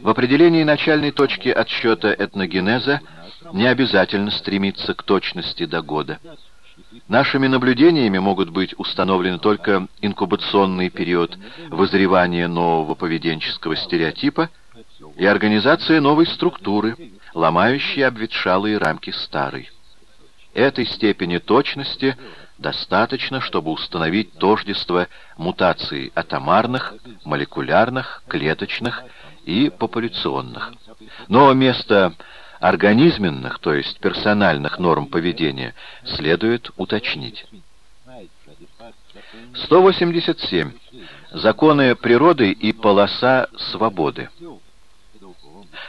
В определении начальной точки отсчета этногенеза не обязательно стремиться к точности до года. Нашими наблюдениями могут быть установлены только инкубационный период вызревания нового поведенческого стереотипа и организация новой структуры, ломающей обветшалые рамки старой. Этой степени точности достаточно, чтобы установить тождество мутаций атомарных, молекулярных, клеточных и популяционных. Но место организменных, то есть персональных норм поведения, следует уточнить. 187. Законы природы и полоса свободы.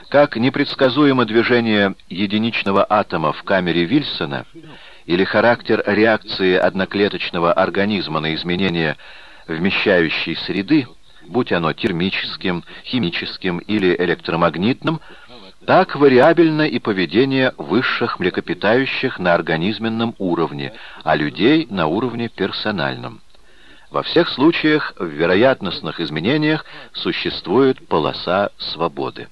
Как непредсказуемо движение единичного атома в камере Вильсона или характер реакции одноклеточного организма на изменения вмещающей среды, будь оно термическим, химическим или электромагнитным, так вариабельно и поведение высших млекопитающих на организменном уровне, а людей на уровне персональном. Во всех случаях в вероятностных изменениях существует полоса свободы.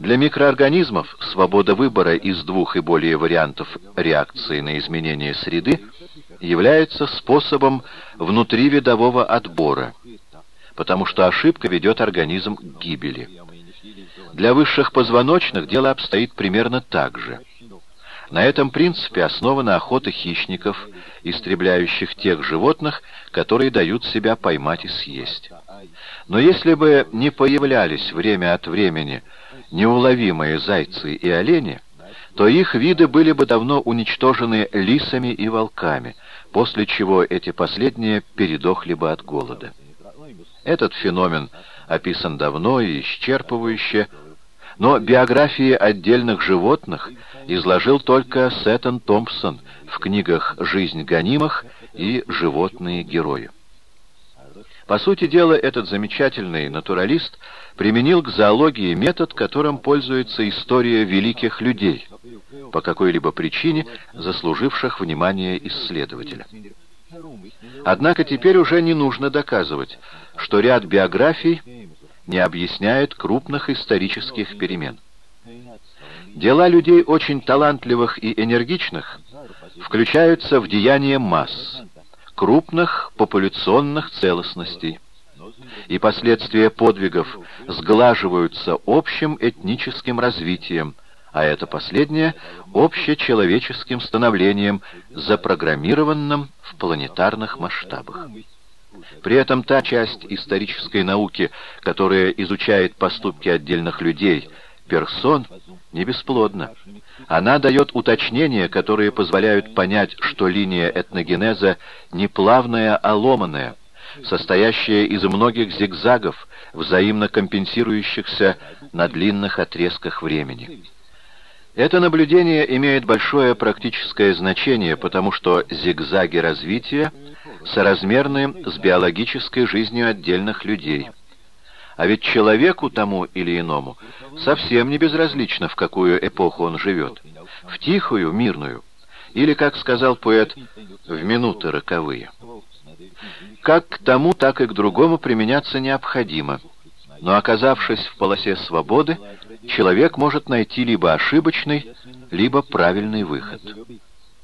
Для микроорганизмов свобода выбора из двух и более вариантов реакции на изменение среды является способом внутривидового отбора, потому что ошибка ведет организм к гибели. Для высших позвоночных дело обстоит примерно так же. На этом принципе основана охота хищников, истребляющих тех животных, которые дают себя поймать и съесть. Но если бы не появлялись время от времени неуловимые зайцы и олени, то их виды были бы давно уничтожены лисами и волками, после чего эти последние передохли бы от голода. Этот феномен описан давно и исчерпывающе, но биографии отдельных животных изложил только Сеттон Томпсон в книгах «Жизнь гонимых» и «Животные герои». По сути дела, этот замечательный натуралист применил к зоологии метод, которым пользуется история великих людей, по какой-либо причине заслуживших внимание исследователя. Однако теперь уже не нужно доказывать, что ряд биографий не объясняет крупных исторических перемен. Дела людей очень талантливых и энергичных включаются в деяния масс, крупных популяционных целостностей, и последствия подвигов сглаживаются общим этническим развитием, а это последнее — общечеловеческим становлением, запрограммированным в планетарных масштабах. При этом та часть исторической науки, которая изучает поступки отдельных людей, персон, не бесплодна. Она дает уточнения, которые позволяют понять, что линия этногенеза не плавная, а ломаная, состоящая из многих зигзагов, взаимно компенсирующихся на длинных отрезках времени. Это наблюдение имеет большое практическое значение, потому что зигзаги развития соразмерны с биологической жизнью отдельных людей. А ведь человеку тому или иному совсем не безразлично, в какую эпоху он живет. В тихую, мирную. Или, как сказал поэт, в минуты роковые. Как к тому, так и к другому применяться необходимо. Но оказавшись в полосе свободы, человек может найти либо ошибочный, либо правильный выход.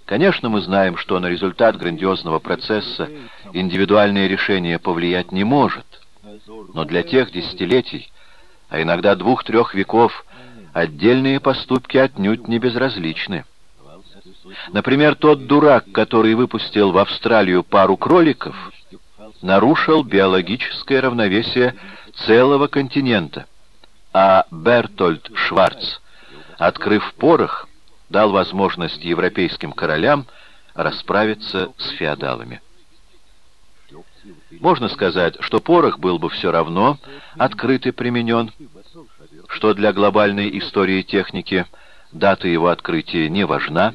Конечно, мы знаем, что на результат грандиозного процесса индивидуальное решение повлиять не может. Но для тех десятилетий, а иногда двух-трех веков, отдельные поступки отнюдь не безразличны. Например, тот дурак, который выпустил в Австралию пару кроликов, нарушил биологическое равновесие целого континента, а Бертольд Шварц, открыв порох, дал возможность европейским королям расправиться с феодалами. Можно сказать, что порох был бы все равно открыт и применен, что для глобальной истории техники дата его открытия не важна,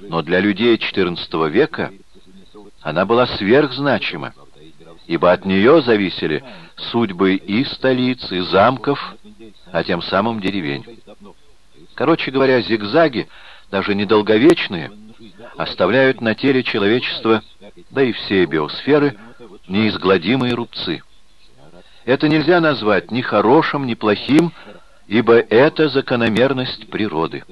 но для людей XIV века она была сверхзначима, ибо от нее зависели судьбы и столиц, и замков, а тем самым деревень. Короче говоря, зигзаги, даже недолговечные, оставляют на теле человечества, да и всей биосферы, неизгладимые рубцы. Это нельзя назвать ни хорошим, ни плохим, ибо это закономерность природы.